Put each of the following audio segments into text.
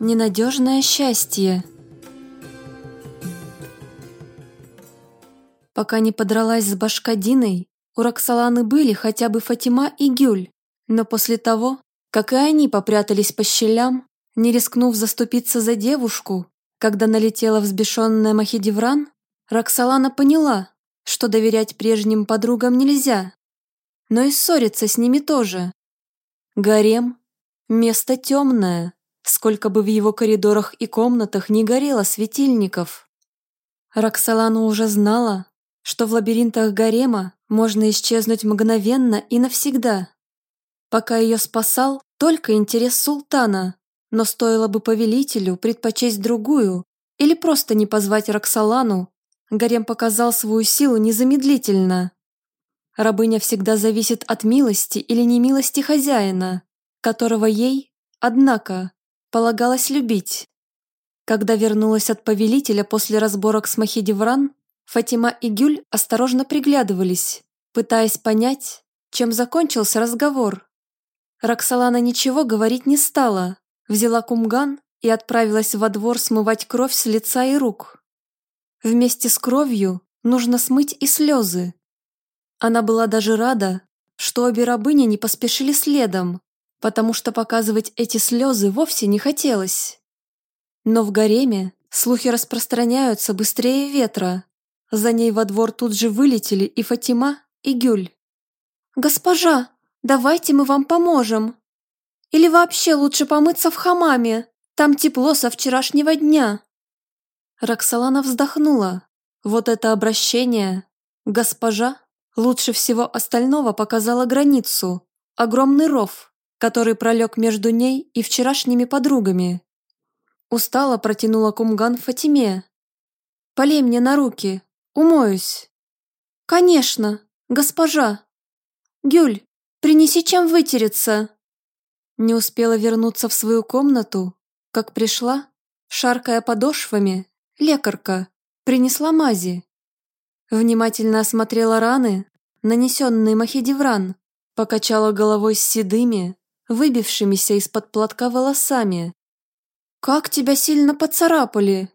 Ненадежное счастье. Пока не подралась с Башкадиной, у Роксоланы были хотя бы Фатима и Гюль, но после того, как и они попрятались по щелям, не рискнув заступиться за девушку, когда налетела взбешенная Махидевран, Роксолана поняла, что доверять прежним подругам нельзя, но и ссориться с ними тоже. Гарем – место темное, сколько бы в его коридорах и комнатах не горело светильников. Роксолана уже знала, что в лабиринтах гарема можно исчезнуть мгновенно и навсегда. Пока ее спасал только интерес султана, но стоило бы повелителю предпочесть другую или просто не позвать Роксолану, гарем показал свою силу незамедлительно. Рабыня всегда зависит от милости или немилости хозяина, которого ей, однако, полагалось любить. Когда вернулась от повелителя после разборок с Махидевран, Фатима и Гюль осторожно приглядывались, пытаясь понять, чем закончился разговор. Роксолана ничего говорить не стала, взяла кумган и отправилась во двор смывать кровь с лица и рук. Вместе с кровью нужно смыть и слезы. Она была даже рада, что обе рабыни не поспешили следом, потому что показывать эти слезы вовсе не хотелось. Но в гареме слухи распространяются быстрее ветра. За ней во двор тут же вылетели и Фатима, и Гюль. «Госпожа, давайте мы вам поможем. Или вообще лучше помыться в хамаме, там тепло со вчерашнего дня». Роксолана вздохнула. Вот это обращение. Госпожа лучше всего остального показала границу. Огромный ров, который пролег между ней и вчерашними подругами. Устало протянула кумган Фатиме. «Полей мне на руки, умоюсь». «Конечно, госпожа». «Гюль, принеси чем вытереться». Не успела вернуться в свою комнату, как пришла, шаркая подошвами, лекарка, принесла мази. Внимательно осмотрела раны, нанесенные Махидевран, покачала головой с седыми, выбившимися из-под платка волосами. «Как тебя сильно поцарапали!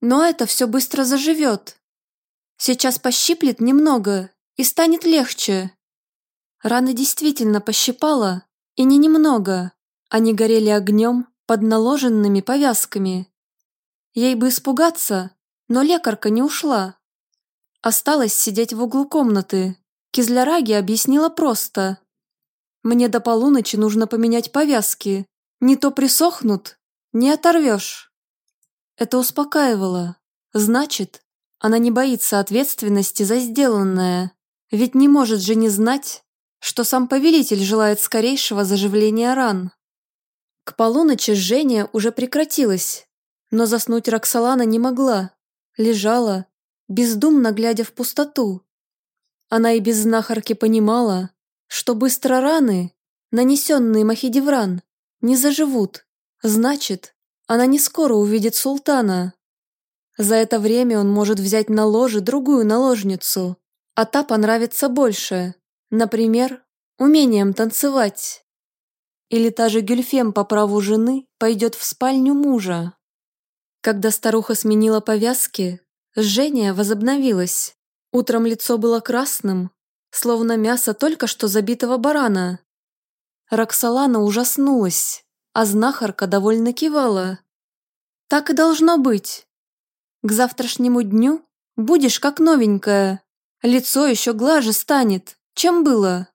Но это все быстро заживет. Сейчас пощиплет немного и станет легче». Раны действительно пощипала, и не немного. Они горели огнем под наложенными повязками. Ей бы испугаться, но лекарка не ушла. Осталось сидеть в углу комнаты. Кизляраги объяснила просто. Мне до полуночи нужно поменять повязки. Не то присохнут, не оторвешь. Это успокаивало. Значит, она не боится ответственности за сделанное. Ведь не может же не знать, что сам повелитель желает скорейшего заживления ран. К полуночи жжение уже прекратилось, но заснуть Роксолана не могла. Лежала, бездумно глядя в пустоту. Она и без знахарки понимала, что быстро раны, нанесенные Махидевран, не заживут. Значит, она не скоро увидит султана. За это время он может взять на ложе другую наложницу, а та понравится больше. Например, умением танцевать. Или та же Гюльфем по праву жены пойдет в спальню мужа. Когда старуха сменила повязки, жжение возобновилось. Утром лицо было красным, словно мясо только что забитого барана. Роксолана ужаснулась, а знахарка довольно кивала. «Так и должно быть. К завтрашнему дню будешь как новенькая, лицо еще глаже станет, чем было.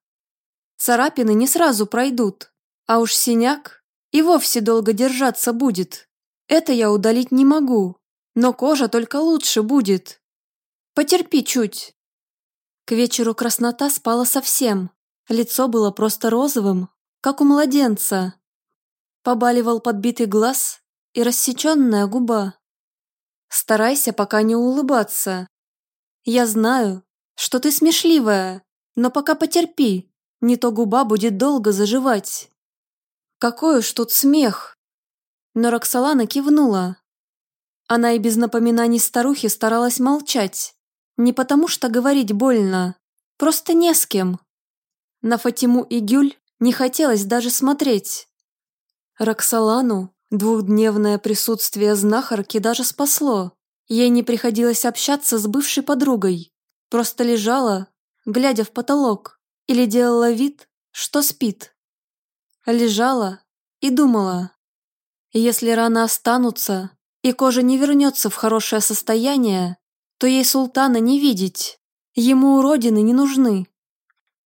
Царапины не сразу пройдут, а уж синяк и вовсе долго держаться будет. Это я удалить не могу, но кожа только лучше будет. Потерпи чуть». К вечеру краснота спала совсем. Лицо было просто розовым, как у младенца. Побаливал подбитый глаз и рассеченная губа. Старайся пока не улыбаться. Я знаю, что ты смешливая, но пока потерпи, не то губа будет долго заживать. Какой уж тут смех! Но Роксолана кивнула. Она и без напоминаний старухи старалась молчать. Не потому что говорить больно, просто не с кем. На Фатиму и Гюль не хотелось даже смотреть. Роксолану Двухдневное присутствие знахарки даже спасло. Ей не приходилось общаться с бывшей подругой. Просто лежала, глядя в потолок, или делала вид, что спит. Лежала и думала. Если раны останутся, и кожа не вернется в хорошее состояние, то ей султана не видеть. Ему уродины не нужны.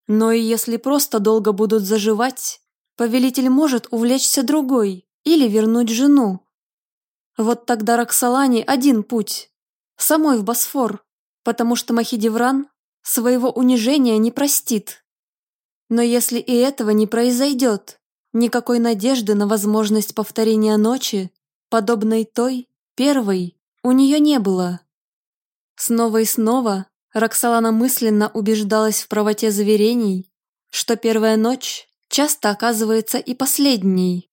Но и если просто долго будут заживать, повелитель может увлечься другой или вернуть жену. Вот тогда Роксолане один путь – самой в Босфор, потому что Махидевран своего унижения не простит. Но если и этого не произойдет, никакой надежды на возможность повторения ночи, подобной той, первой, у нее не было. Снова и снова Роксолана мысленно убеждалась в правоте заверений, что первая ночь часто оказывается и последней.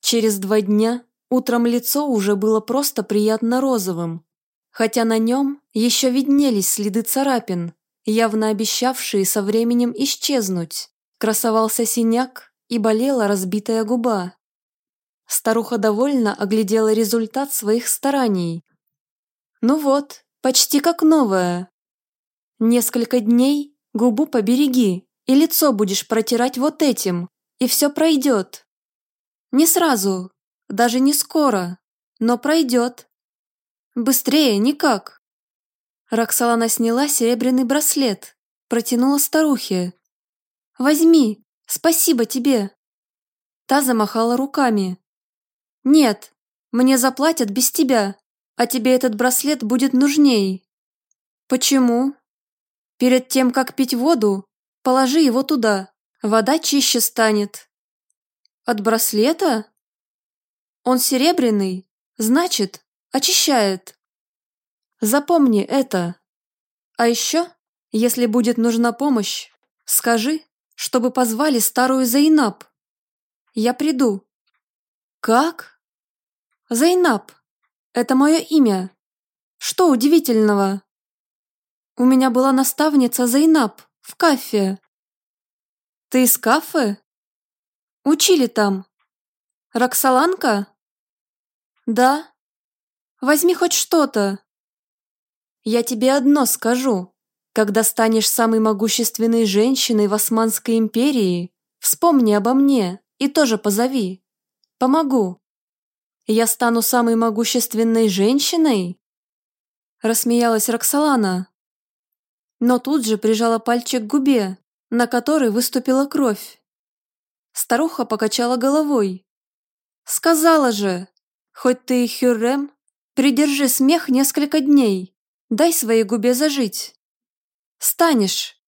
Через два дня утром лицо уже было просто приятно розовым, хотя на нем еще виднелись следы царапин, явно обещавшие со временем исчезнуть. Красовался синяк и болела разбитая губа. Старуха довольно оглядела результат своих стараний. «Ну вот, почти как новая. Несколько дней губу побереги, и лицо будешь протирать вот этим, и все пройдет. Не сразу, даже не скоро, но пройдет. Быстрее никак. Роксолана сняла серебряный браслет, протянула старухе. «Возьми, спасибо тебе!» Та замахала руками. «Нет, мне заплатят без тебя, а тебе этот браслет будет нужней». «Почему?» «Перед тем, как пить воду, положи его туда, вода чище станет». «От браслета?» «Он серебряный, значит, очищает». Запомни это. А еще, если будет нужна помощь, скажи, чтобы позвали старую Зайнаб. Я приду. Как? Зайнаб. Это мое имя. Что удивительного? У меня была наставница Зайнаб в Кафе. Ты из Кафе? Учили там. Роксоланка? Да. Возьми хоть что-то. Я тебе одно скажу. Когда станешь самой могущественной женщиной в Османской империи, вспомни обо мне и тоже позови. Помогу. Я стану самой могущественной женщиной? Рассмеялась Роксолана. Но тут же прижала пальчик к губе, на которой выступила кровь. Старуха покачала головой. «Сказала же, хоть ты и Хюррем, придержи смех несколько дней. Дай своей губе зажить. Станешь.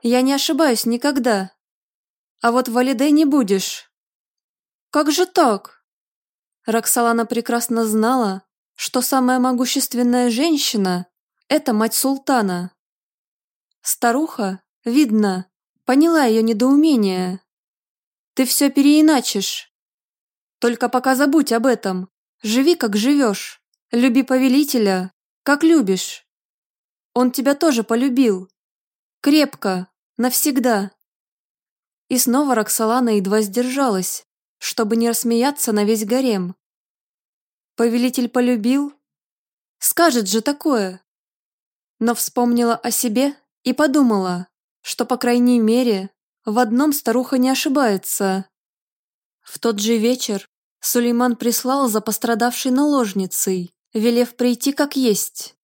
Я не ошибаюсь никогда. А вот Валидей не будешь. Как же так? Роксолана прекрасно знала, что самая могущественная женщина – это мать султана. Старуха, видно, поняла ее недоумение. Ты все переиначишь. Только пока забудь об этом. Живи, как живешь. Люби повелителя, как любишь. Он тебя тоже полюбил. Крепко, навсегда. И снова Роксолана едва сдержалась, чтобы не рассмеяться на весь гарем. Повелитель полюбил? Скажет же такое. Но вспомнила о себе и подумала, что, по крайней мере, в одном старуха не ошибается. В тот же вечер Сулейман прислал за пострадавшей наложницей, велев прийти как есть.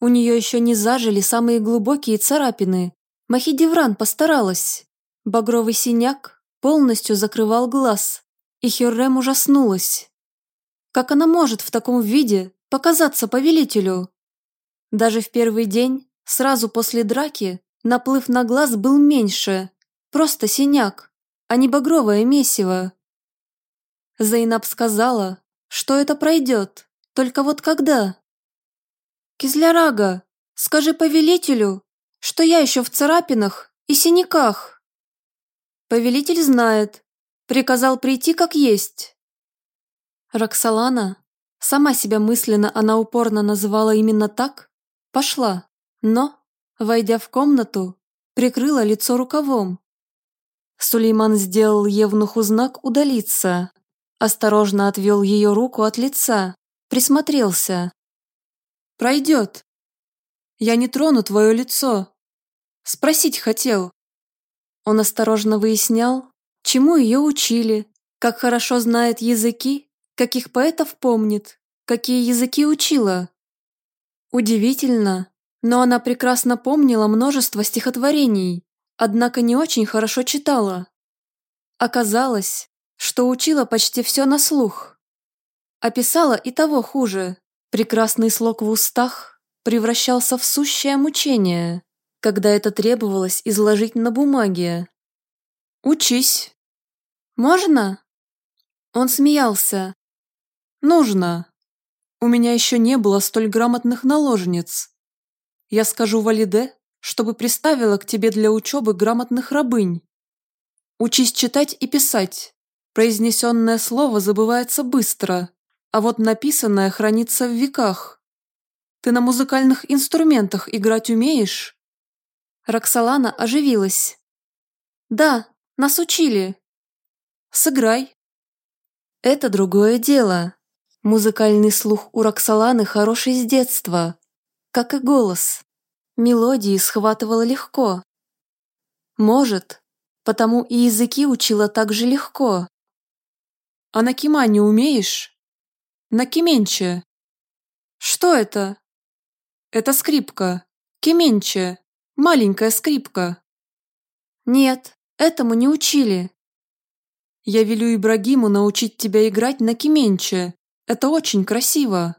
У нее еще не зажили самые глубокие царапины. Махидевран постаралась. Багровый синяк полностью закрывал глаз, и Хюррем ужаснулась. Как она может в таком виде показаться повелителю? Даже в первый день, сразу после драки, наплыв на глаз был меньше. Просто синяк, а не багровое месиво. Зайнаб сказала, что это пройдет. Только вот когда? Кизлярага, скажи повелителю, что я еще в царапинах и синяках. Повелитель знает, приказал прийти как есть. Роксолана, сама себя мысленно она упорно называла именно так, пошла, но, войдя в комнату, прикрыла лицо рукавом. Сулейман сделал Евнуху знак удалиться, Осторожно отвел ее руку от лица, присмотрелся. «Пройдет. Я не трону твое лицо. Спросить хотел». Он осторожно выяснял, чему ее учили, как хорошо знает языки, каких поэтов помнит, какие языки учила. Удивительно, но она прекрасно помнила множество стихотворений, однако не очень хорошо читала. Оказалось, что учила почти все на слух. Описала и того хуже. Прекрасный слог в устах превращался в сущее мучение, когда это требовалось изложить на бумаге. «Учись». «Можно?» Он смеялся. «Нужно. У меня еще не было столь грамотных наложниц. Я скажу Валиде, чтобы приставила к тебе для учебы грамотных рабынь. Учись читать и писать. Произнесенное слово забывается быстро, а вот написанное хранится в веках. Ты на музыкальных инструментах играть умеешь?» Роксолана оживилась. «Да, нас учили». «Сыграй». Это другое дело. Музыкальный слух у Роксоланы хороший с детства, как и голос. Мелодии схватывала легко. Может, потому и языки учила так же легко. А на кимане умеешь? На кименче. Что это? Это скрипка. Кименче. Маленькая скрипка. Нет, этому не учили. Я велю Ибрагиму научить тебя играть на кименче. Это очень красиво.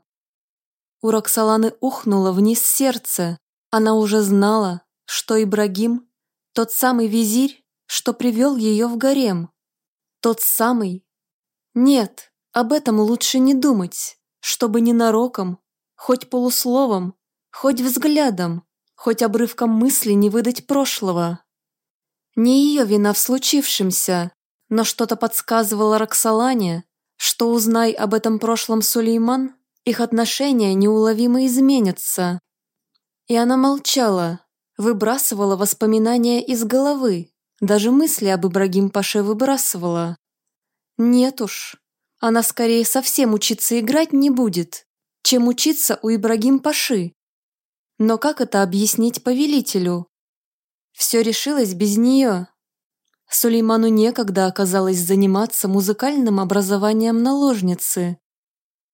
У Роксоланы ухнуло вниз сердце. Она уже знала, что Ибрагим – тот самый визирь, что привел ее в гарем. Тот самый. Нет, об этом лучше не думать, чтобы ненароком, хоть полусловом, хоть взглядом, хоть обрывком мысли не выдать прошлого. Не ее вина в случившемся, но что-то подсказывало Роксолане, что узнай об этом прошлом Сулейман, их отношения неуловимо изменятся. И она молчала, выбрасывала воспоминания из головы, даже мысли об Ибрагим Паше выбрасывала. Нет уж, она скорее совсем учиться играть не будет, чем учиться у Ибрагим Паши. Но как это объяснить повелителю? Все решилось без нее. Сулейману некогда оказалось заниматься музыкальным образованием наложницы.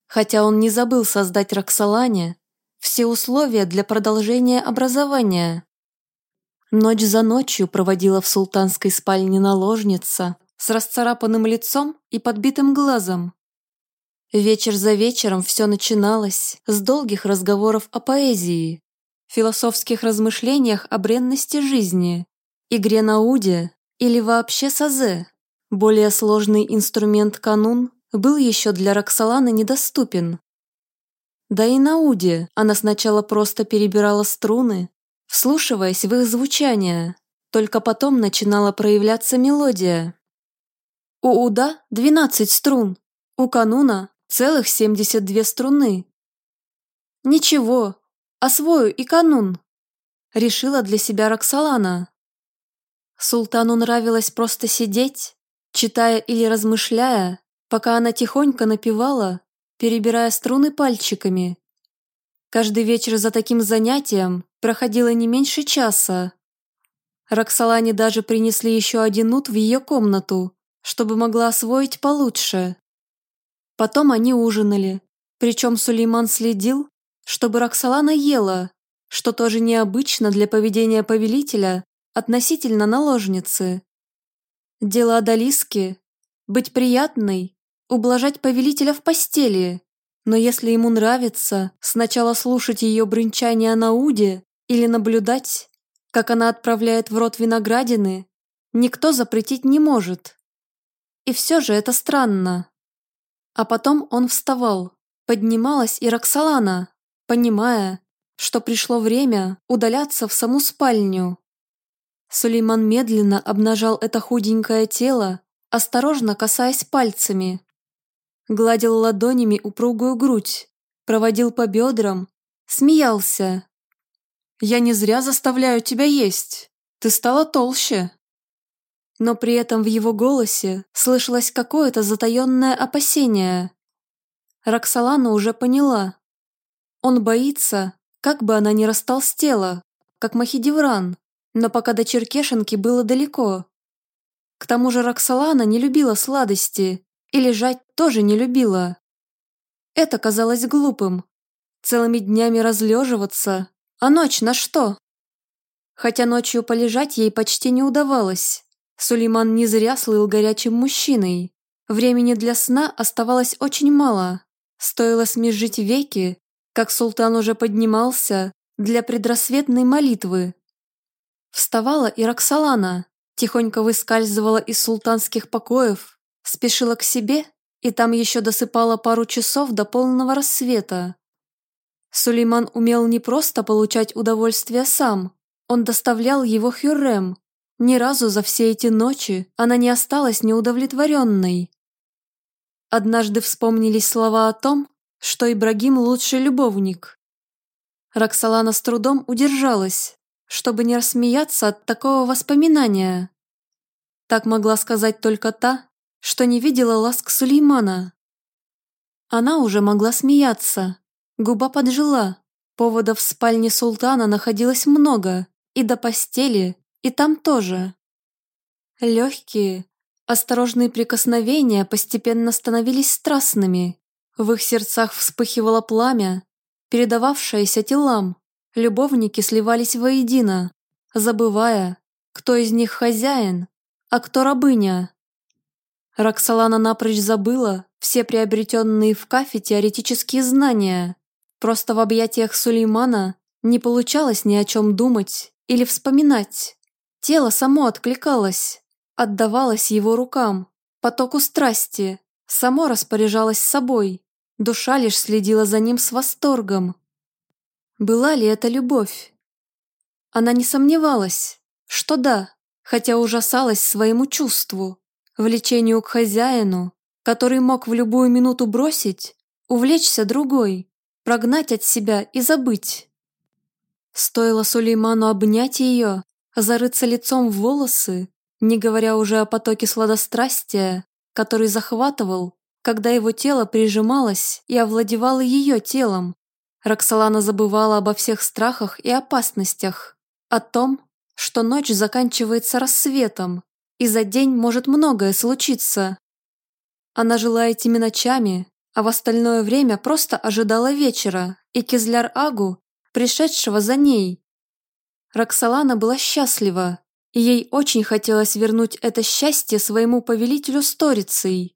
Хотя он не забыл создать Роксолане все условия для продолжения образования. Ночь за ночью проводила в султанской спальне наложница с расцарапанным лицом и подбитым глазом. Вечер за вечером все начиналось с долгих разговоров о поэзии, философских размышлениях о бренности жизни, игре на уде или вообще сазе. Более сложный инструмент канун был еще для Роксоланы недоступен. Да и на Уде она сначала просто перебирала струны, вслушиваясь в их звучание, только потом начинала проявляться мелодия. У Уда 12 струн, у кануна целых 72 струны. Ничего, освою и канун, решила для себя Роксолана. Султану нравилось просто сидеть, читая или размышляя, пока она тихонько напевала перебирая струны пальчиками. Каждый вечер за таким занятием проходило не меньше часа. Роксолане даже принесли еще один нут в ее комнату, чтобы могла освоить получше. Потом они ужинали, причем Сулейман следил, чтобы Роксолана ела, что тоже необычно для поведения повелителя относительно наложницы. Дело Адалиски – быть приятной ублажать повелителя в постели. Но если ему нравится сначала слушать ее брынчание на уде или наблюдать, как она отправляет в рот виноградины, никто запретить не может. И все же это странно. А потом он вставал, поднималась и Роксолана, понимая, что пришло время удаляться в саму спальню. Сулейман медленно обнажал это худенькое тело, осторожно касаясь пальцами гладил ладонями упругую грудь, проводил по бедрам, смеялся. «Я не зря заставляю тебя есть. Ты стала толще». но при этом в его голосе слышалось какое-то затаенное опасение. Роксолана уже поняла. Он боится, как бы она ни растолстела, как Махидевран, но пока до Черкешенки было далеко. К тому же Роксолана не любила сладости и лежать тоже не любила. Это казалось глупым. Целыми днями разлеживаться, а ночь на что? Хотя ночью полежать ей почти не удавалось. Сулейман не зря слыл горячим мужчиной. Времени для сна оставалось очень мало. Стоило смежить веки, как султан уже поднимался для предрассветной молитвы. Вставала и Роксолана, тихонько выскальзывала из султанских покоев, спешила к себе и там еще досыпала пару часов до полного рассвета. Сулейман умел не просто получать удовольствие сам, он доставлял его Хюррем. Ни разу за все эти ночи она не осталась неудовлетворенной. Однажды вспомнились слова о том, что Ибрагим лучший любовник. Роксолана с трудом удержалась, чтобы не рассмеяться от такого воспоминания. Так могла сказать только та, что не видела ласк Сулеймана. Она уже могла смеяться, губа поджила, поводов в спальне султана находилось много, и до постели, и там тоже. Легкие, осторожные прикосновения постепенно становились страстными. В их сердцах вспыхивало пламя, передававшееся телам. Любовники сливались воедино, забывая, кто из них хозяин, а кто рабыня. Роксолана напрочь забыла все приобретенные в кафе теоретические знания. Просто в объятиях Сулеймана не получалось ни о чем думать или вспоминать. Тело само откликалось, отдавалось его рукам, потоку страсти, само распоряжалось собой, душа лишь следила за ним с восторгом. Была ли это любовь? Она не сомневалась, что да, хотя ужасалась своему чувству, влечению к хозяину, который мог в любую минуту бросить, увлечься другой, прогнать от себя и забыть. Стоило Сулейману обнять ее, зарыться лицом в волосы, не говоря уже о потоке сладострастия, который захватывал, когда его тело прижималось и овладевало ее телом. Роксолана забывала обо всех страхах и опасностях, о том, что ночь заканчивается рассветом, и за день может многое случиться. Она жила этими ночами, а в остальное время просто ожидала вечера, и Кизляр-Агу пришедшего за ней. Роксолана была счастлива, и ей очень хотелось вернуть это счастье своему повелителю Сторицей.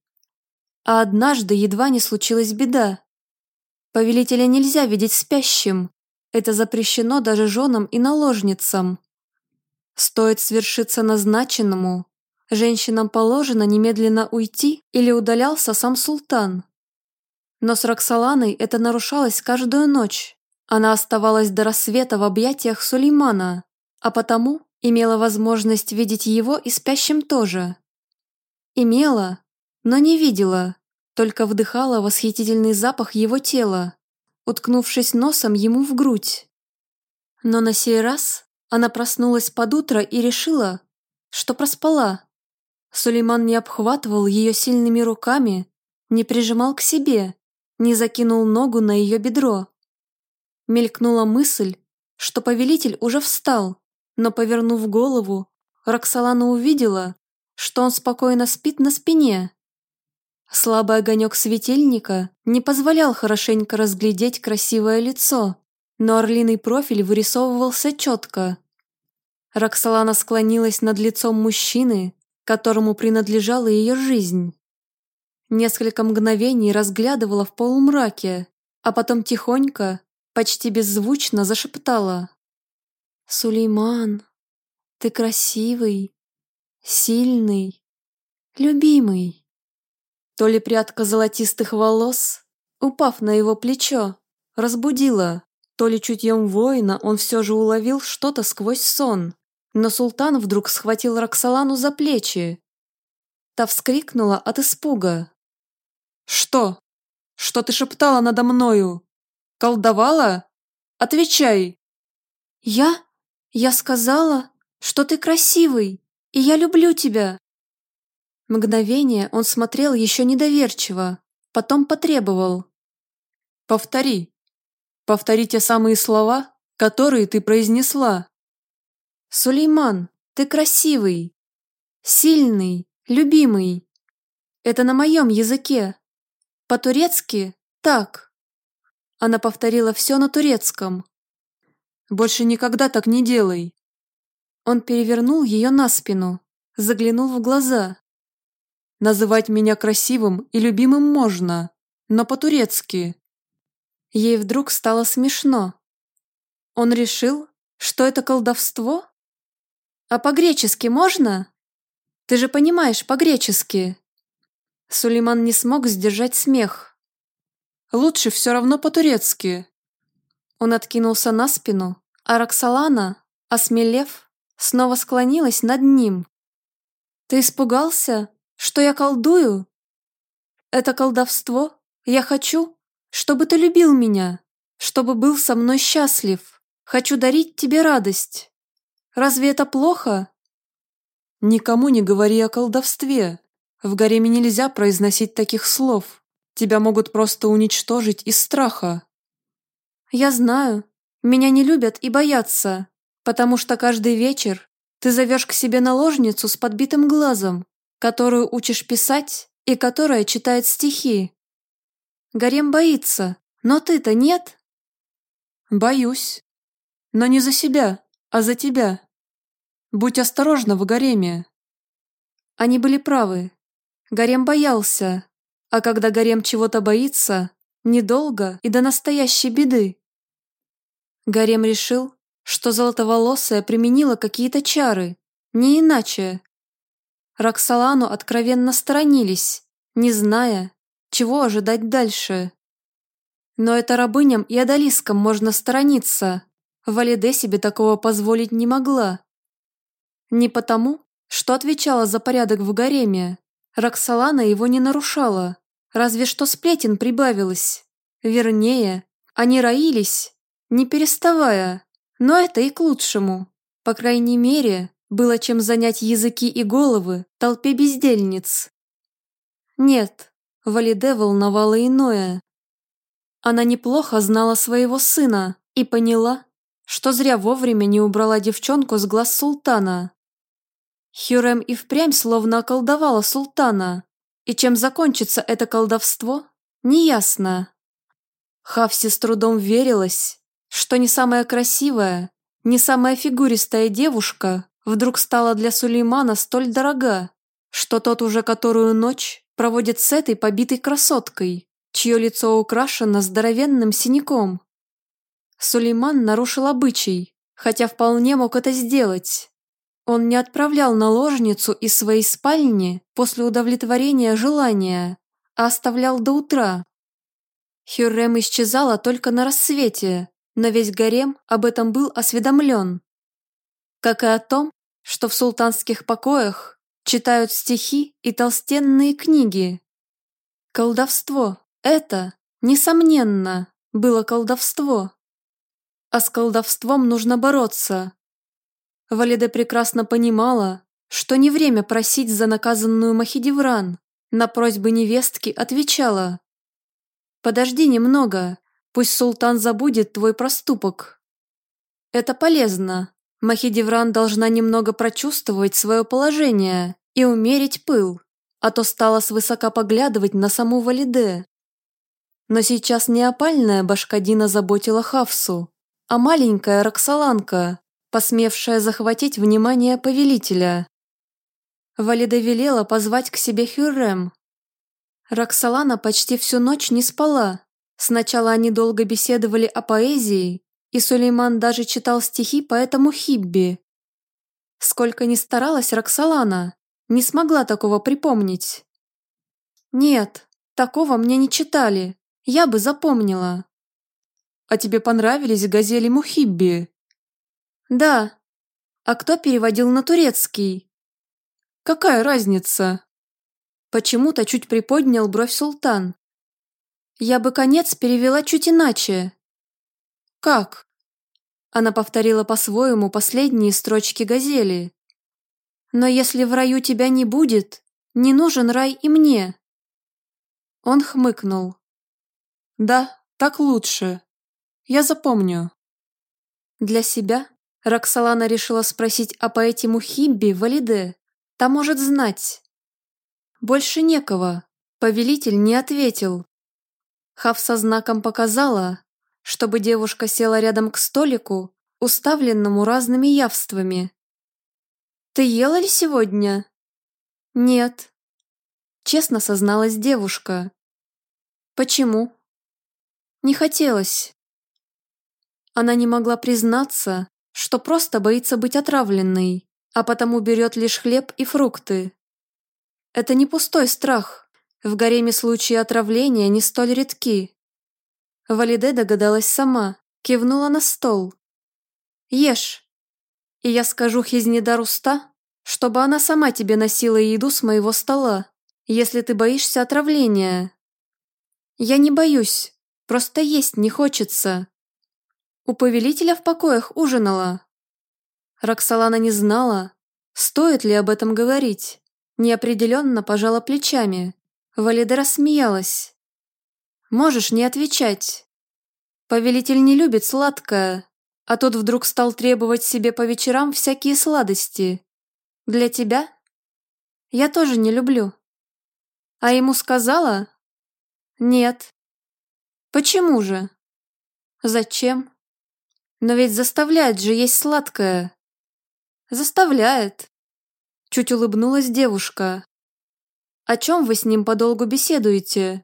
А однажды едва не случилась беда. Повелителя нельзя видеть спящим, это запрещено даже женам и наложницам. Стоит свершиться назначенному, женщинам положено немедленно уйти или удалялся сам султан. Но с Роксоланой это нарушалось каждую ночь. Она оставалась до рассвета в объятиях Сулеймана, а потому имела возможность видеть его и спящим тоже. Имела, но не видела, только вдыхала восхитительный запах его тела, уткнувшись носом ему в грудь. Но на сей раз она проснулась под утро и решила, что проспала. Сулейман не обхватывал ее сильными руками, не прижимал к себе, не закинул ногу на ее бедро. Мелькнула мысль, что повелитель уже встал, но, повернув голову, Роксолана увидела, что он спокойно спит на спине. Слабый огонек светильника не позволял хорошенько разглядеть красивое лицо, но орлиный профиль вырисовывался четко. Роксолана склонилась над лицом мужчины, которому принадлежала ее жизнь. Несколько мгновений разглядывала в полумраке, а потом тихонько, почти беззвучно зашептала. «Сулейман, ты красивый, сильный, любимый». То ли прядка золотистых волос, упав на его плечо, разбудила, то ли чутьем воина он все же уловил что-то сквозь сон. Но султан вдруг схватил Роксолану за плечи. Та вскрикнула от испуга. «Что? Что ты шептала надо мною?» Колдовала? Отвечай!» «Я? Я сказала, что ты красивый, и я люблю тебя!» Мгновение он смотрел еще недоверчиво, потом потребовал. «Повтори. Повтори те самые слова, которые ты произнесла». «Сулейман, ты красивый, сильный, любимый. Это на моем языке. По-турецки – так». Она повторила все на турецком. «Больше никогда так не делай». Он перевернул ее на спину, заглянул в глаза. Называть меня красивым и любимым можно, но по-турецки. Ей вдруг стало смешно. Он решил, что это колдовство? А по-гречески можно? Ты же понимаешь по-гречески. Сулейман не смог сдержать смех. Лучше все равно по-турецки. Он откинулся на спину, а Роксолана, осмелев, снова склонилась над ним. «Ты испугался?» Что я колдую? Это колдовство. Я хочу, чтобы ты любил меня, чтобы был со мной счастлив. Хочу дарить тебе радость. Разве это плохо? Никому не говори о колдовстве. В гареме нельзя произносить таких слов. Тебя могут просто уничтожить из страха. Я знаю. Меня не любят и боятся, потому что каждый вечер ты зовешь к себе наложницу с подбитым глазом, которую учишь писать и которая читает стихи. Гарем боится, но ты-то нет? Боюсь. Но не за себя, а за тебя. Будь осторожна в гареме. Они были правы. Гарем боялся, а когда гарем чего-то боится, недолго и до настоящей беды. Гарем решил, что золотоволосая применила какие-то чары, не иначе. Роксолану откровенно сторонились, не зная, чего ожидать дальше. Но это рабыням и одолискам можно сторониться. Валиде себе такого позволить не могла. Не потому, что отвечала за порядок в гареме. Роксолана его не нарушала, разве что сплетен прибавилось. Вернее, они роились, не переставая, но это и к лучшему. По крайней мере, было чем занять языки и головы толпе бездельниц. Нет, Валиде волновало иное. Она неплохо знала своего сына и поняла, что зря вовремя не убрала девчонку с глаз султана. Хюрем и впрямь словно околдовала султана, и чем закончится это колдовство, неясно. Хавси с трудом верилась, что не самая красивая, не самая фигуристая девушка вдруг стала для Сулеймана столь дорога, что тот уже которую ночь проводит с этой побитой красоткой, чье лицо украшено здоровенным синяком. Сулейман нарушил обычай, хотя вполне мог это сделать. Он не отправлял наложницу из своей спальни после удовлетворения желания, а оставлял до утра. Хюррем исчезала только на рассвете, но весь гарем об этом был осведомлен как и о том, что в султанских покоях читают стихи и толстенные книги. Колдовство – это, несомненно, было колдовство. А с колдовством нужно бороться. Валиде прекрасно понимала, что не время просить за наказанную Махидевран. На просьбы невестки отвечала. «Подожди немного, пусть султан забудет твой проступок. Это полезно, Махидевран должна немного прочувствовать свое положение и умерить пыл, а то стала свысока поглядывать на саму Валиде. Но сейчас не опальная Башкадина заботила Хавсу, а маленькая Роксоланка, посмевшая захватить внимание повелителя. Валида велела позвать к себе Хюррем. Роксолана почти всю ночь не спала. Сначала они долго беседовали о поэзии, и Сулейман даже читал стихи по этому хибби. Сколько ни старалась Роксолана, не смогла такого припомнить. Нет, такого мне не читали, я бы запомнила. А тебе понравились газели Мухибби? Да. А кто переводил на турецкий? Какая разница? Почему-то чуть приподнял бровь султан. Я бы конец перевела чуть иначе. «Как?» Она повторила по-своему последние строчки газели. Но если в раю тебя не будет, не нужен рай и мне. Он хмыкнул. Да, так лучше. Я запомню. Для себя Роксолана решила спросить о поэте Мухибби Валиде. Та может знать. Больше некого. Повелитель не ответил. Хав со знаком показала, чтобы девушка села рядом к столику, уставленному разными явствами. «Ты ела ли сегодня?» «Нет», — честно созналась девушка. «Почему?» «Не хотелось». Она не могла признаться, что просто боится быть отравленной, а потому берет лишь хлеб и фрукты. Это не пустой страх. В гареме случаи отравления не столь редки. Валиде догадалась сама, кивнула на стол. «Ешь, и я скажу Хизнедар уста, чтобы она сама тебе носила еду с моего стола, если ты боишься отравления». «Я не боюсь, просто есть не хочется». У повелителя в покоях ужинала. Роксолана не знала, стоит ли об этом говорить. Неопределенно пожала плечами. Валидера смеялась. «Можешь не отвечать. Повелитель не любит сладкое, а тот вдруг стал требовать себе по вечерам всякие сладости. Для тебя? Я тоже не люблю. А ему сказала? Нет. Почему же? Зачем? Но ведь заставляет же есть сладкое. Заставляет. Чуть улыбнулась девушка. О чем вы с ним подолгу беседуете?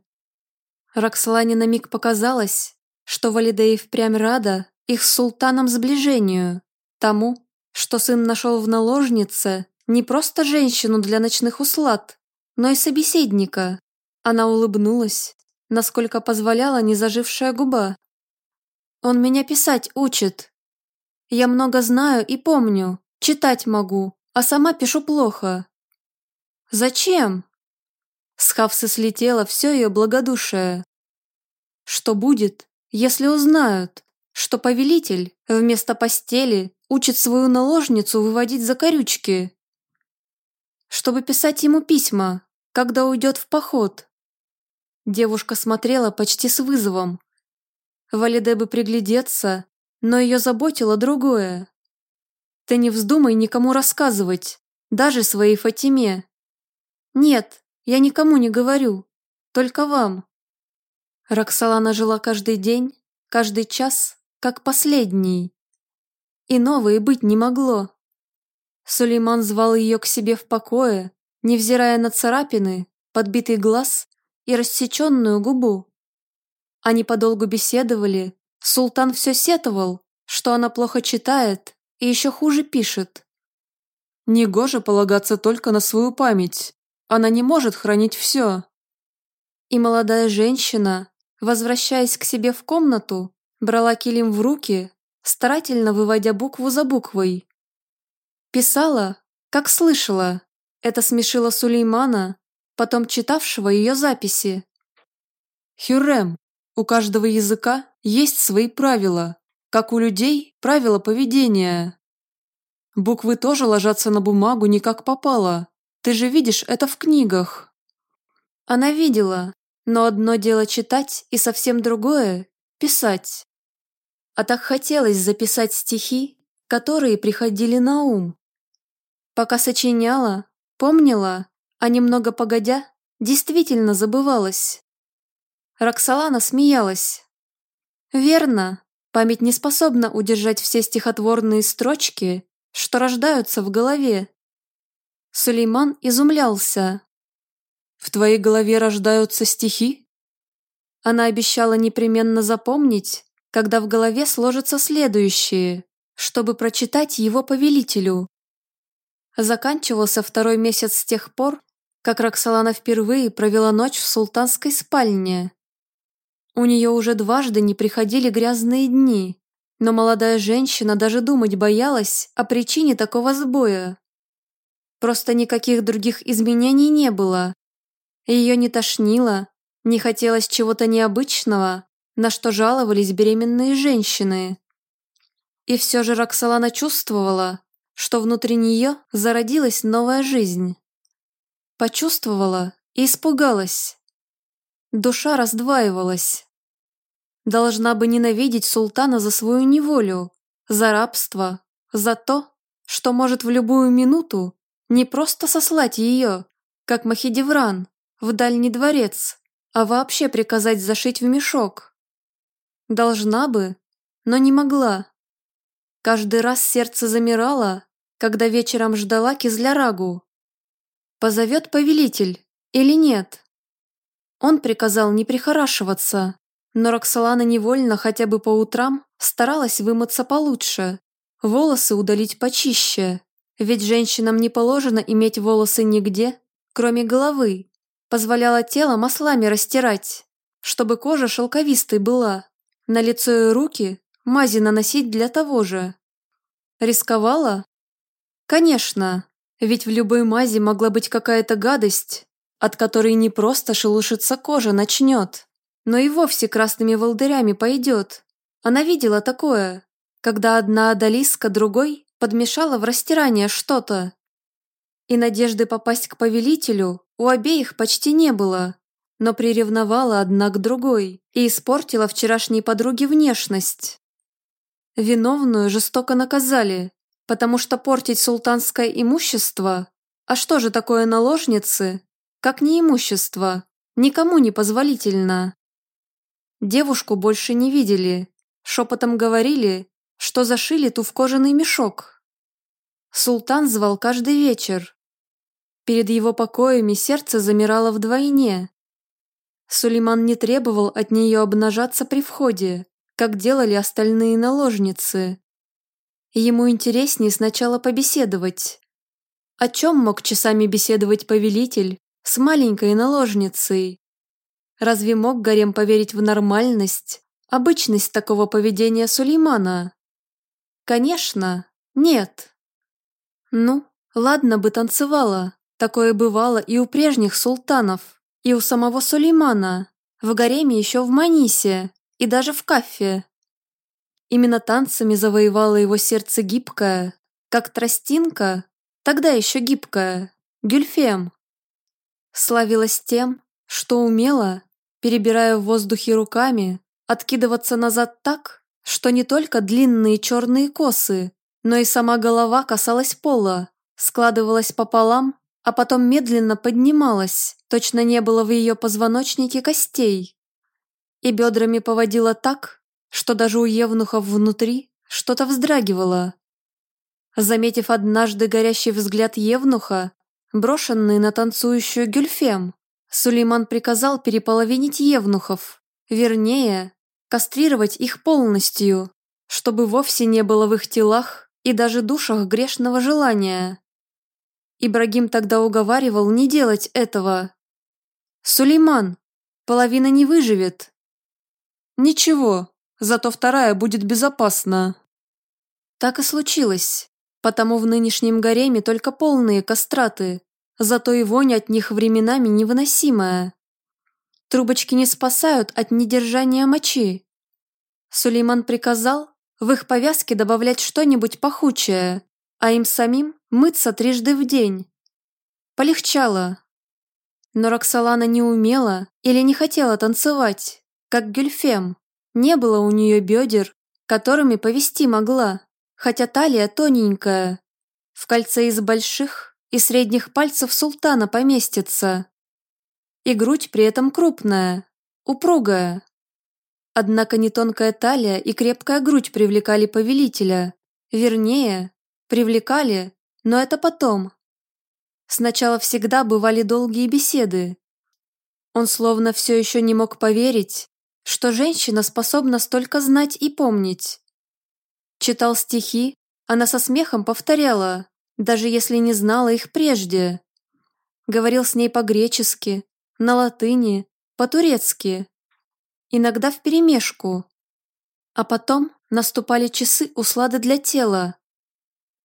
Роксолане на миг показалось, что Валидея впрямь рада их с султаном сближению, тому, что сын нашел в наложнице не просто женщину для ночных услад, но и собеседника. Она улыбнулась, насколько позволяла незажившая губа. Он меня писать учит. Я много знаю и помню, читать могу, а сама пишу плохо. Зачем? С Хавсы слетело все ее благодушие. Что будет, если узнают, что повелитель вместо постели учит свою наложницу выводить закорючки, чтобы писать ему письма, когда уйдет в поход. Девушка смотрела почти с вызовом. Валиде бы приглядеться, но ее заботило другое. Ты не вздумай никому рассказывать, даже своей Фатиме. Нет, я никому не говорю, только вам. Роксолана жила каждый день, каждый час как последний. И быть не могло. Сулейман звал ее к себе в покое, невзирая на царапины, подбитый глаз и рассеченную губу. Они подолгу беседовали, султан все сетовал, что она плохо читает и еще хуже пишет. Негоже полагаться только на свою память, она не может хранить все. И молодая женщина, возвращаясь к себе в комнату, брала килим в руки, старательно выводя букву за буквой. Писала, как слышала. Это смешило Сулеймана, потом читавшего ее записи. Хюррем, у каждого языка есть свои правила, как у людей правила поведения. Буквы тоже ложатся на бумагу не как попало. Ты же видишь это в книгах. Она видела, но одно дело читать и совсем другое – писать. А так хотелось записать стихи, которые приходили на ум. Пока сочиняла, помнила, а немного погодя, действительно забывалась. Роксолана смеялась. Верно, память не способна удержать все стихотворные строчки, что рождаются в голове. Сулейман изумлялся. «В твоей голове рождаются стихи?» Она обещала непременно запомнить, когда в голове сложатся следующие, чтобы прочитать его повелителю. Заканчивался второй месяц с тех пор, как Роксолана впервые провела ночь в султанской спальне. У нее уже дважды не приходили грязные дни, но молодая женщина даже думать боялась о причине такого сбоя. Просто никаких других изменений не было. Ее не тошнило, не хотелось чего-то необычного, на что жаловались беременные женщины. И все же Роксолана чувствовала, что внутри нее зародилась новая жизнь. Почувствовала и испугалась. Душа раздваивалась. Должна бы ненавидеть султана за свою неволю, за рабство, за то, что может в любую минуту не просто сослать ее, как Махидевран, в дальний дворец, а вообще приказать зашить в мешок. Должна бы, но не могла. Каждый раз сердце замирало, когда вечером ждала кизлярагу. Позовет повелитель или нет? Он приказал не прихорашиваться, но Роксолана невольно хотя бы по утрам старалась вымыться получше, волосы удалить почище, ведь женщинам не положено иметь волосы нигде, кроме головы. Позволяла тело маслами растирать, чтобы кожа шелковистой была, на лицо и руки мази наносить для того же. Рисковала? Конечно, ведь в любой мази могла быть какая-то гадость, от которой не просто шелушиться кожа начнет, но и вовсе красными волдырями пойдет. Она видела такое, когда одна одолиска другой подмешала в растирание что-то. И надежды попасть к повелителю у обеих почти не было, но приревновала одна к другой и испортила вчерашней подруге внешность. Виновную жестоко наказали, потому что портить султанское имущество, а что же такое наложницы, как не имущество, никому не позволительно. Девушку больше не видели, шепотом говорили, что зашили ту в кожаный мешок. Султан звал каждый вечер. Перед его покоями сердце замирало вдвойне. Сулейман не требовал от нее обнажаться при входе, как делали остальные наложницы. Ему интереснее сначала побеседовать. О чем мог часами беседовать повелитель с маленькой наложницей? Разве мог Гарем поверить в нормальность, обычность такого поведения Сулеймана? Конечно, нет. Ну, ладно бы танцевала, такое бывало и у прежних султанов, и у самого Сулеймана, в гареме еще в Манисе, и даже в Кафе. Именно танцами завоевало его сердце гибкое, как тростинка, тогда еще гибкая, Гюльфем. Славилась тем, что умела, перебирая в воздухе руками, откидываться назад так, что не только длинные черные косы, но и сама голова касалась пола, складывалась пополам, а потом медленно поднималась, точно не было в ее позвоночнике костей. И бедрами поводила так, что даже у евнухов внутри что-то вздрагивало. Заметив однажды горящий взгляд евнуха, брошенный на танцующую гюльфем, Сулейман приказал переполовинить евнухов, вернее, кастрировать их полностью, чтобы вовсе не было в их телах и даже душах грешного желания. Ибрагим тогда уговаривал не делать этого. «Сулейман, половина не выживет». «Ничего, зато вторая будет безопасна». Так и случилось, потому в нынешнем гареме только полные кастраты, зато и вонь от них временами невыносимая. Трубочки не спасают от недержания мочи. Сулейман приказал в их повязки добавлять что-нибудь пахучее, а им самим мыться трижды в день. Полегчало. Но Роксолана не умела или не хотела танцевать, как Гюльфем. Не было у нее бедер, которыми повести могла, хотя талия тоненькая. В кольце из больших и средних пальцев султана поместится. И грудь при этом крупная, упругая. Однако не тонкая талия и крепкая грудь привлекали повелителя. Вернее, привлекали, но это потом. Сначала всегда бывали долгие беседы. Он словно все еще не мог поверить, что женщина способна столько знать и помнить. Читал стихи, она со смехом повторяла, даже если не знала их прежде. Говорил с ней по-гречески, на латыни, по-турецки, иногда вперемешку. А потом наступали часы услады для тела.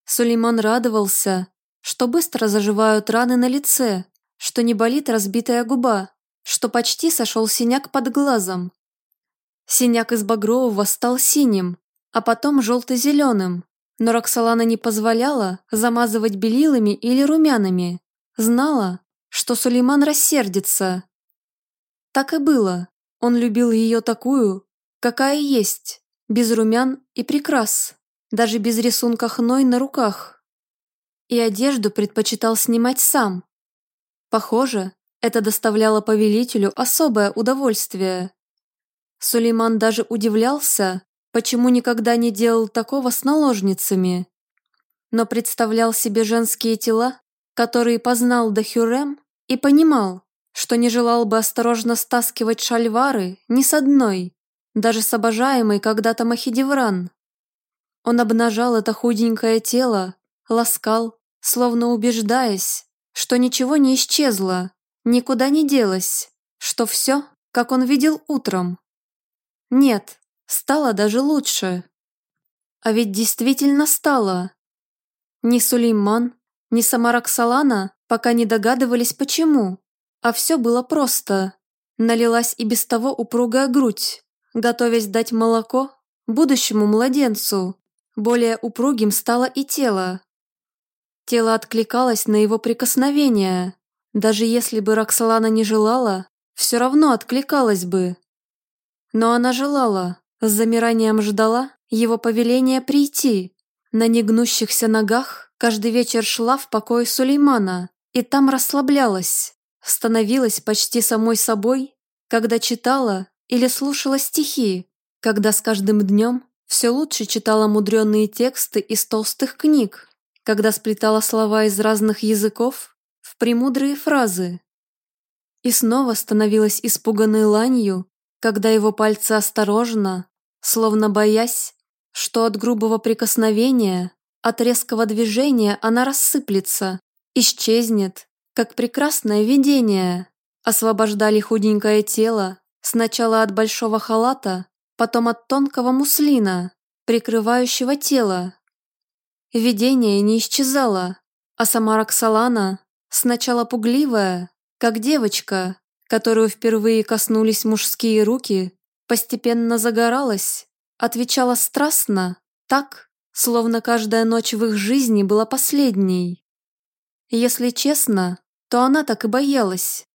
Сулейман радовался, что быстро заживают раны на лице, что не болит разбитая губа, что почти сошел синяк под глазом. Синяк из багрового стал синим, а потом желто-зеленым, Но Роксолана не позволяла замазывать белилами или румянами. Знала, что Сулейман рассердится. Так и было. Он любил ее такую, какая есть, без румян и прикрас, даже без рисунка хной на руках. И одежду предпочитал снимать сам. Похоже, это доставляло повелителю особое удовольствие. Сулейман даже удивлялся, почему никогда не делал такого с наложницами. Но представлял себе женские тела, которые познал Дахюрем, и понимал, что не желал бы осторожно стаскивать шальвары ни с одной, даже с обожаемой когда-то Махидевран. Он обнажал это худенькое тело, ласкал, словно убеждаясь, что ничего не исчезло, никуда не делось, что все, как он видел утром. Нет, стало даже лучше. А ведь действительно стало. Ни Сулейман, ни сама Роксолана пока не догадывались почему, а все было просто. Налилась и без того упругая грудь, готовясь дать молоко будущему младенцу. Более упругим стало и тело. Тело откликалось на его прикосновение. Даже если бы Роксолана не желала, все равно откликалась бы. Но она желала, с замиранием ждала его повеления прийти. На негнущихся ногах каждый вечер шла в покой Сулеймана и там расслаблялась, становилась почти самой собой, когда читала или слушала стихи, когда с каждым днем все лучше читала мудреные тексты из толстых книг, когда сплетала слова из разных языков в премудрые фразы. И снова становилась испуганной ланью, когда его пальцы осторожно, словно боясь, что от грубого прикосновения, от резкого движения она рассыплется, исчезнет, как прекрасное видение, освобождали худенькое тело сначала от большого халата, потом от тонкого муслина, прикрывающего тело. Видение не исчезало, а сама Роксолана, сначала пугливая, как девочка, которую впервые коснулись мужские руки, постепенно загоралась, отвечала страстно, так, словно каждая ночь в их жизни была последней. Если честно, то она так и боялась.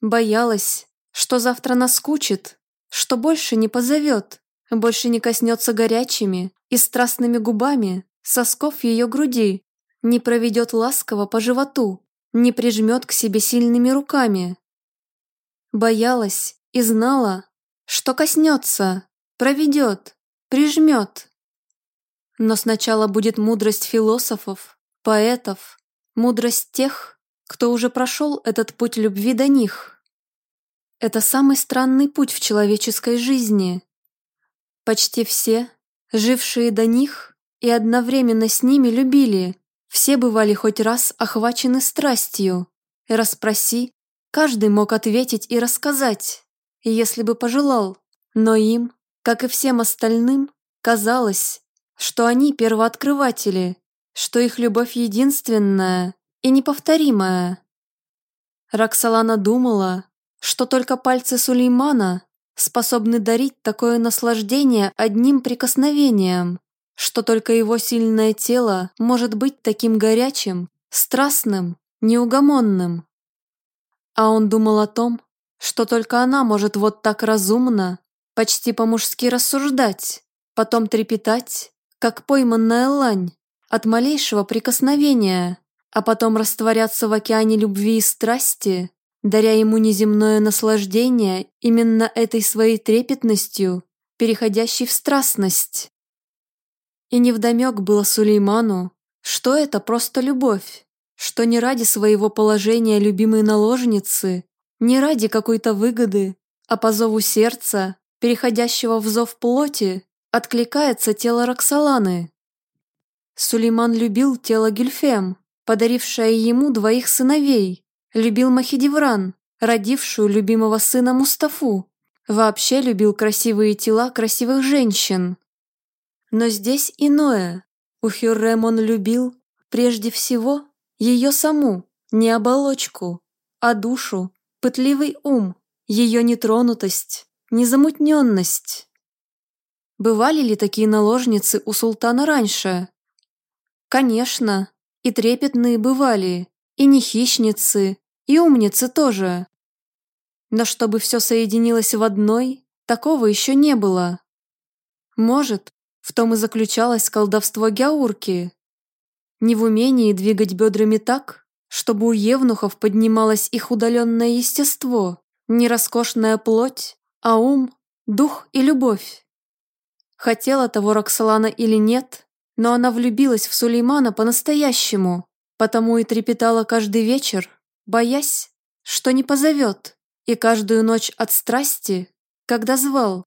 Боялась, что завтра наскучит, что больше не позовет, больше не коснется горячими и страстными губами сосков ее груди, не проведет ласково по животу, не прижмет к себе сильными руками. Боялась и знала, что коснется, проведет, прижмет. Но сначала будет мудрость философов, поэтов, мудрость тех, кто уже прошел этот путь любви до них. Это самый странный путь в человеческой жизни. Почти все, жившие до них и одновременно с ними любили, все бывали хоть раз охвачены страстью. И расспроси, каждый мог ответить и рассказать, если бы пожелал. Но им, как и всем остальным, казалось, что они первооткрыватели, что их любовь единственная и неповторимая. Роксолана думала, что только пальцы Сулеймана способны дарить такое наслаждение одним прикосновением, что только его сильное тело может быть таким горячим, страстным, неугомонным. А он думал о том, что только она может вот так разумно, почти по-мужски рассуждать, потом трепетать, как пойманная лань, от малейшего прикосновения а потом растворяться в океане любви и страсти, даря ему неземное наслаждение именно этой своей трепетностью, переходящей в страстность. И невдомек было Сулейману, что это просто любовь, что не ради своего положения любимой наложницы, не ради какой-то выгоды, а по зову сердца, переходящего в зов плоти, откликается тело Роксоланы. Сулейман любил тело Гюльфем, подарившая ему двоих сыновей, любил Махидевран, родившую любимого сына Мустафу, вообще любил красивые тела красивых женщин. Но здесь иное. У Хюррем он любил, прежде всего, ее саму, не оболочку, а душу, пытливый ум, ее нетронутость, незамутненность. Бывали ли такие наложницы у султана раньше? Конечно, и трепетные бывали, и не хищницы, и умницы тоже. Но чтобы все соединилось в одной, такого еще не было. Может, в том и заключалось колдовство Гяурки. Не в умении двигать бедрами так, чтобы у евнухов поднималось их удаленное естество, не роскошная плоть, а ум, дух и любовь. Хотела того Роксолана или нет, но она влюбилась в Сулеймана по-настоящему, потому и трепетала каждый вечер, боясь, что не позовет, и каждую ночь от страсти, когда звал.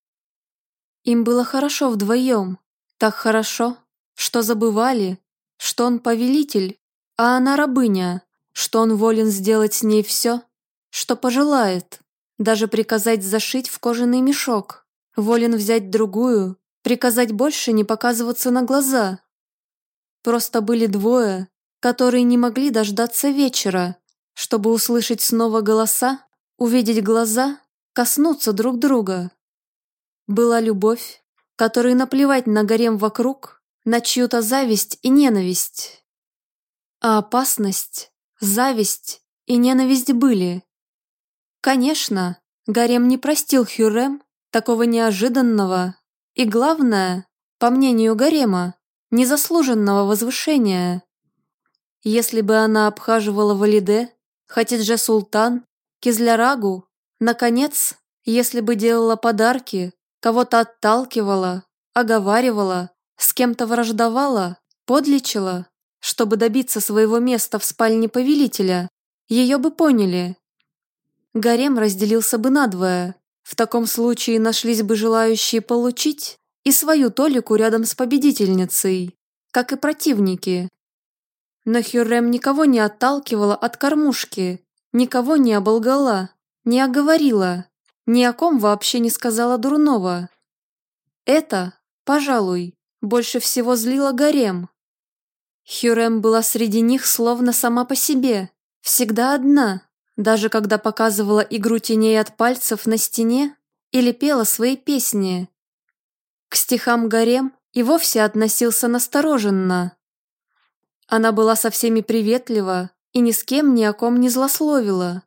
Им было хорошо вдвоем, так хорошо, что забывали, что он повелитель, а она рабыня, что он волен сделать с ней все, что пожелает, даже приказать зашить в кожаный мешок, волен взять другую, приказать больше не показываться на глаза. Просто были двое, которые не могли дождаться вечера, чтобы услышать снова голоса, увидеть глаза, коснуться друг друга. Была любовь, которой наплевать на гарем вокруг, на чью-то зависть и ненависть. А опасность, зависть и ненависть были. Конечно, гарем не простил Хюрем такого неожиданного и, главное, по мнению гарема, незаслуженного возвышения. Если бы она обхаживала Валиде, Хатидже Султан, Кизлярагу, наконец, если бы делала подарки, кого-то отталкивала, оговаривала, с кем-то враждовала, подлечила, чтобы добиться своего места в спальне повелителя, ее бы поняли. Гарем разделился бы надвое, в таком случае нашлись бы желающие получить и свою толику рядом с победительницей, как и противники. Но Хюррем никого не отталкивала от кормушки, никого не оболгала, не оговорила, ни о ком вообще не сказала дурного. Это, пожалуй, больше всего злило гарем. Хюрем была среди них словно сама по себе, всегда одна, даже когда показывала игру теней от пальцев на стене или пела свои песни. К стихам гарем и вовсе относился настороженно. Она была со всеми приветлива и ни с кем ни о ком не злословила.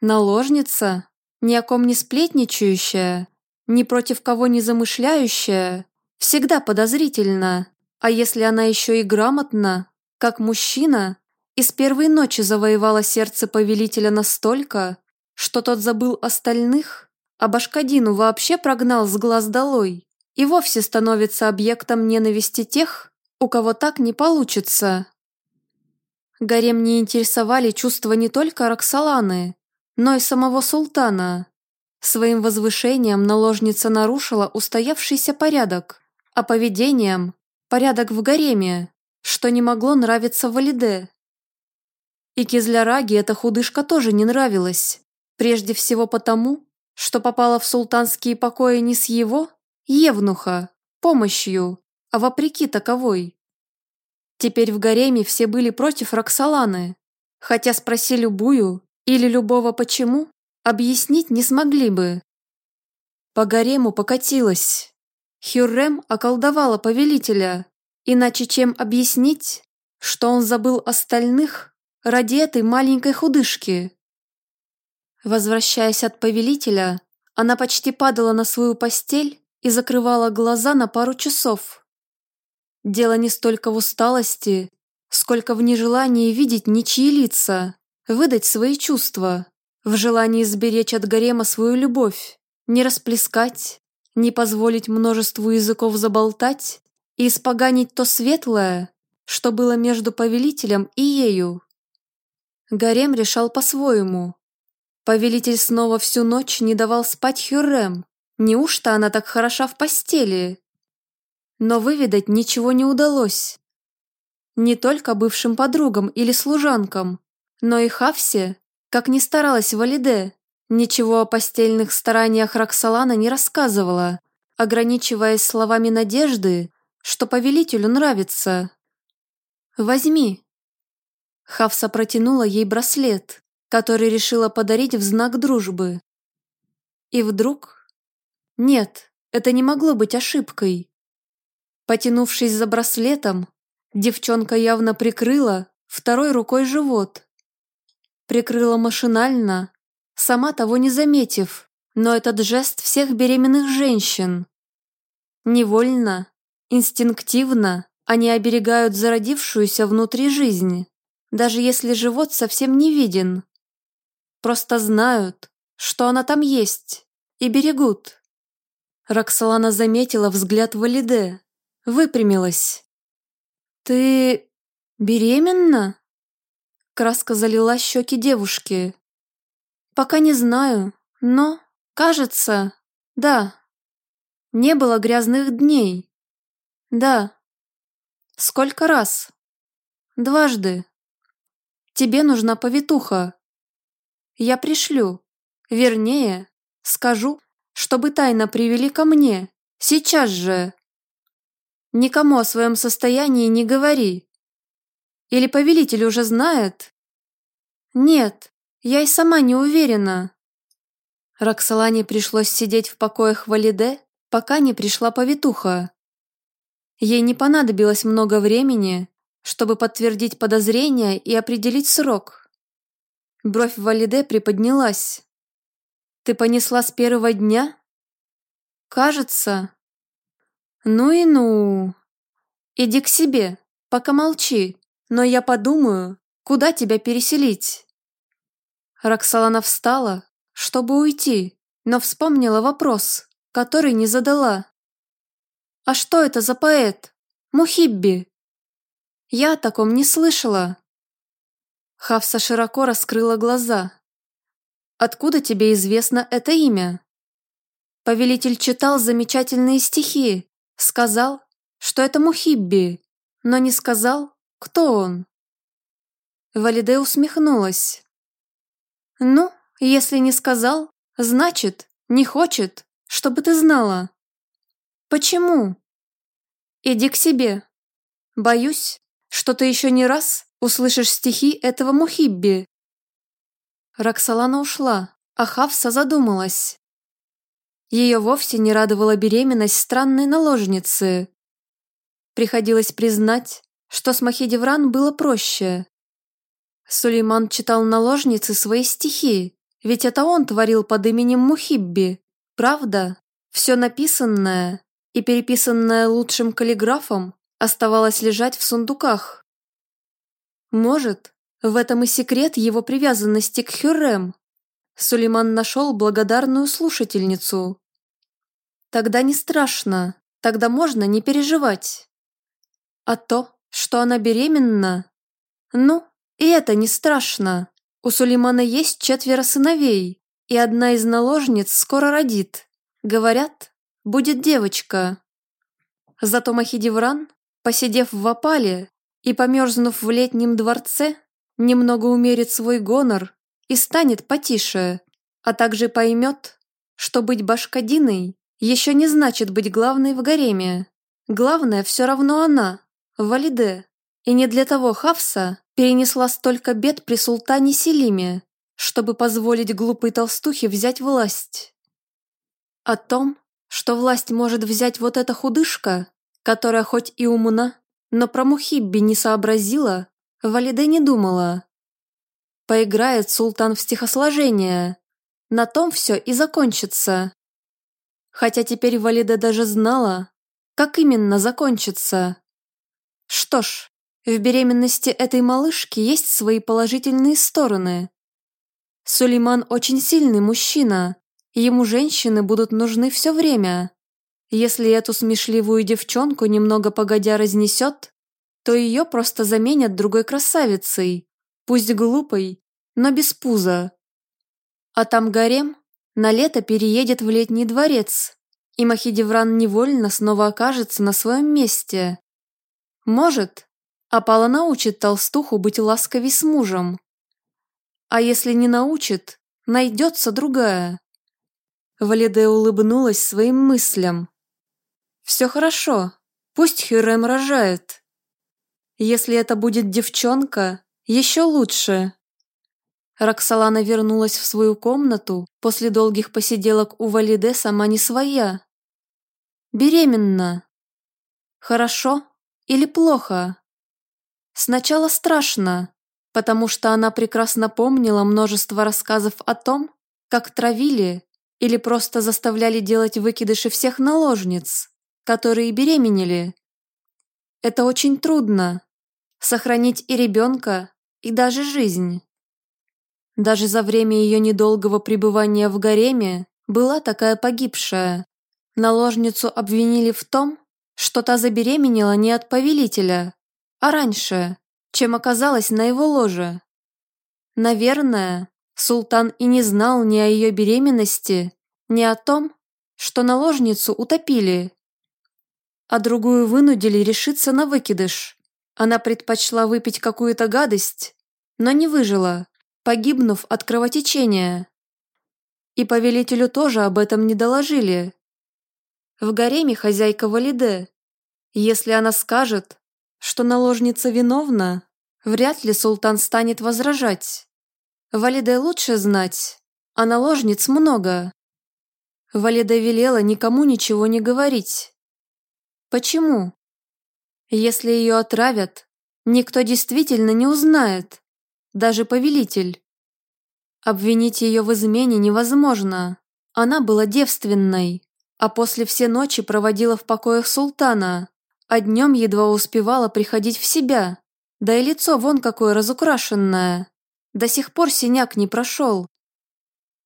Наложница, ни о ком не сплетничающая, ни против кого не замышляющая, всегда подозрительно. А если она еще и грамотна, как мужчина, и с первой ночи завоевала сердце повелителя настолько, что тот забыл остальных, а Башкадину вообще прогнал с глаз долой и вовсе становится объектом ненависти тех, у кого так не получится. Гарем не интересовали чувства не только Роксоланы, но и самого султана. Своим возвышением наложница нарушила устоявшийся порядок, а поведением – порядок в гареме, что не могло нравиться Валиде. И Кизляраге эта худышка тоже не нравилась, прежде всего потому, что попала в султанские покои не с его, Евнуха, помощью, а вопреки таковой. Теперь в гареме все были против Роксоланы, хотя спроси любую или любого почему, объяснить не смогли бы. По гарему покатилась. Хюррем околдовала повелителя, иначе чем объяснить, что он забыл остальных ради этой маленькой худышки. Возвращаясь от повелителя, она почти падала на свою постель и закрывала глаза на пару часов. Дело не столько в усталости, сколько в нежелании видеть ничьи лица, выдать свои чувства, в желании сберечь от гарема свою любовь, не расплескать, не позволить множеству языков заболтать и испоганить то светлое, что было между повелителем и ею. Гарем решал по-своему. Повелитель снова всю ночь не давал спать Хюррем. Неужто она так хороша в постели? но выведать ничего не удалось. Не только бывшим подругам или служанкам, но и Хавсе, как ни старалась Валиде, ничего о постельных стараниях Роксолана не рассказывала, ограничиваясь словами надежды, что повелителю нравится. «Возьми». Хавса протянула ей браслет, который решила подарить в знак дружбы. И вдруг... Нет, это не могло быть ошибкой. Потянувшись за браслетом, Девчонка явно прикрыла второй рукой живот. Прикрыла машинально, сама того не заметив, но этот жест всех беременных женщин. Невольно, инстинктивно они оберегают зародившуюся внутри жизнь, даже если живот совсем не виден. Просто знают, что она там есть, и берегут. Роксолана заметила взгляд Валиде, выпрямилась. «Ты беременна?» Краска залила щеки девушки. «Пока не знаю, но, кажется, да. Не было грязных дней. Да. Сколько раз? Дважды. Тебе нужна повитуха. Я пришлю. Вернее, скажу, чтобы тайно привели ко мне. Сейчас же. Никому о своем состоянии не говори. Или повелитель уже знает? Нет, я и сама не уверена. Роксолане пришлось сидеть в покоях Валиде, пока не пришла повитуха. Ей не понадобилось много времени, чтобы подтвердить подозрения и определить срок. Бровь Валиде приподнялась. «Ты понесла с первого дня?» «Кажется». «Ну и ну. Иди к себе, пока молчи, но я подумаю, куда тебя переселить». Роксолана встала, чтобы уйти, но вспомнила вопрос, который не задала. «А что это за поэт? Мухибби?» «Я о таком не слышала». Хавса широко раскрыла глаза. «Откуда тебе известно это имя?» Повелитель читал замечательные стихи, сказал, что это Мухибби, но не сказал, кто он. Валиде усмехнулась. «Ну, если не сказал, значит, не хочет, чтобы ты знала». «Почему?» «Иди к себе. Боюсь, что ты еще не раз услышишь стихи этого Мухибби». Роксолана ушла, а Хавса задумалась. Ее вовсе не радовала беременность странной наложницы. Приходилось признать, что с Махидевран было проще. Сулейман читал наложнице свои стихи, ведь это он творил под именем Мухибби, правда? Все написанное и переписанное лучшим каллиграфом оставалось лежать в сундуках. Может, в этом и секрет его привязанности к Хюррем. Сулейман нашел благодарную слушательницу. Тогда не страшно, тогда можно не переживать. А то, что она беременна, ну, и это не страшно. У Сулеймана есть четверо сыновей, и одна из наложниц скоро родит. Говорят, будет девочка. Зато Махидевран, посидев в опале и померзнув в летнем дворце, немного умерит свой гонор и станет потише, а также поймет, что быть башкадиной еще не значит быть главной в гареме. Главное все равно она, Валиде. И не для того Хавса перенесла столько бед при султане Селиме, чтобы позволить глупой толстухе взять власть. О том, что власть может взять вот эта худышка, которая хоть и умна, но про Мухибби не сообразила, Валиде не думала. Поиграет султан в стихосложение. На том все и закончится. Хотя теперь Валиде даже знала, как именно закончится. Что ж, в беременности этой малышки есть свои положительные стороны. Сулейман очень сильный мужчина, ему женщины будут нужны все время. Если эту смешливую девчонку немного погодя разнесет, то ее просто заменят другой красавицей, пусть глупой, но без пуза. А там гарем на лето переедет в летний дворец, и Махидевран невольно снова окажется на своем месте. Может, Апала научит толстуху быть ласковей с мужем. А если не научит, найдется другая. Валиде улыбнулась своим мыслям. «Все хорошо, пусть Хюрем рожает. Если это будет девчонка, еще лучше». Роксолана вернулась в свою комнату после долгих посиделок у Валиде сама не своя. Беременна. Хорошо или плохо? Сначала страшно, потому что она прекрасно помнила множество рассказов о том, как травили или просто заставляли делать выкидыши всех наложниц, которые беременели. Это очень трудно – сохранить и ребенка, и даже жизнь. Даже за время ее недолгого пребывания в гареме была такая погибшая. Наложницу обвинили в том, что та забеременела не от повелителя, а раньше, чем оказалась на его ложе. Наверное, султан и не знал ни о ее беременности, ни о том, что наложницу утопили. А другую вынудили решиться на выкидыш. Она предпочла выпить какую-то гадость, но не выжила, погибнув от кровотечения. И повелителю тоже об этом не доложили. В гареме хозяйка Валиде. Если она скажет, что наложница виновна, вряд ли султан станет возражать. Валиде лучше знать, а наложниц много. Валида велела никому ничего не говорить. Почему? Если ее отравят, никто действительно не узнает, даже повелитель. Обвинить ее в измене невозможно. Она была девственной, а после все ночи проводила в покоях султана, а днем едва успевала приходить в себя. Да и лицо вон какое разукрашенное. До сих пор синяк не прошел.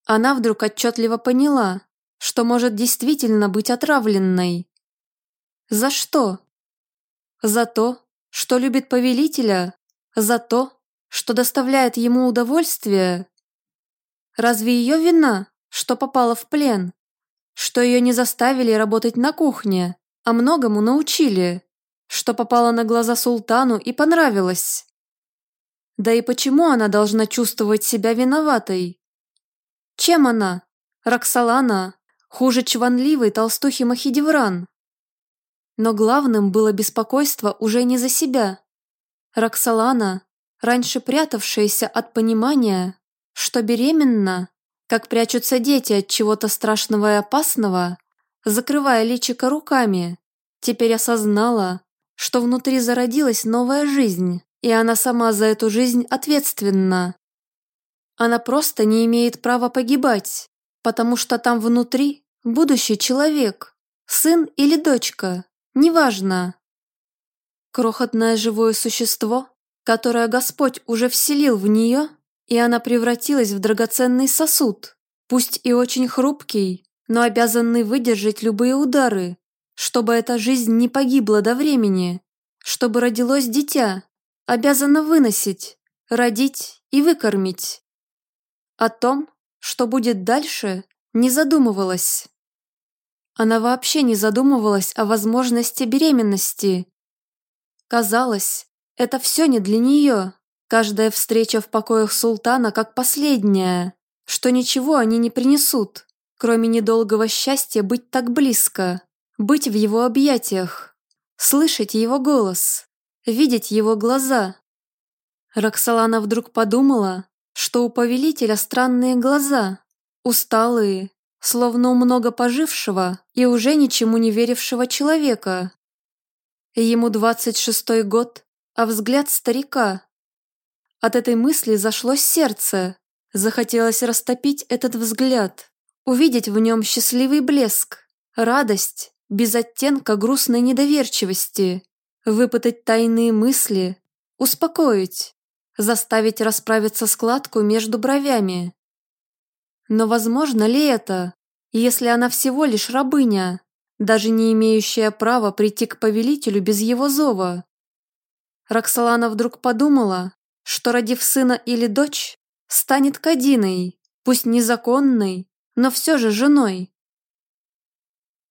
Она вдруг отчетливо поняла, что может действительно быть отравленной. За что? За то, что любит повелителя? За то, что доставляет ему удовольствие? Разве ее вина, что попала в плен? Что ее не заставили работать на кухне, а многому научили? Что попала на глаза султану и понравилось? Да и почему она должна чувствовать себя виноватой? Чем она, Роксолана, хуже чванливой толстухи Махидевран? Но главным было беспокойство уже не за себя. Роксолана, раньше прятавшаяся от понимания, что беременна, как прячутся дети от чего-то страшного и опасного, закрывая личико руками, теперь осознала, что внутри зародилась новая жизнь, и она сама за эту жизнь ответственна. Она просто не имеет права погибать, потому что там внутри будущий человек, сын или дочка, Неважно. Крохотное живое существо, которое Господь уже вселил в нее, и она превратилась в драгоценный сосуд, пусть и очень хрупкий, но обязанный выдержать любые удары, чтобы эта жизнь не погибла до времени, чтобы родилось дитя, обязана выносить, родить и выкормить. О том, что будет дальше, не задумывалась. Она вообще не задумывалась о возможности беременности. Казалось, это все не для нее. Каждая встреча в покоях султана как последняя, что ничего они не принесут, кроме недолгого счастья быть так близко, быть в его объятиях, слышать его голос, видеть его глаза. Роксолана вдруг подумала, что у повелителя странные глаза, усталые, словно у много пожившего и уже ничему не верившего человека. Ему двадцать шестой год, а взгляд старика. От этой мысли зашло сердце, захотелось растопить этот взгляд, увидеть в нем счастливый блеск, радость, без оттенка грустной недоверчивости, выпытать тайные мысли, успокоить, заставить расправиться складку между бровями. Но возможно ли это, если она всего лишь рабыня, даже не имеющая права прийти к повелителю без его зова? Роксолана вдруг подумала, что, родив сына или дочь, станет Кадиной, пусть незаконной, но все же женой.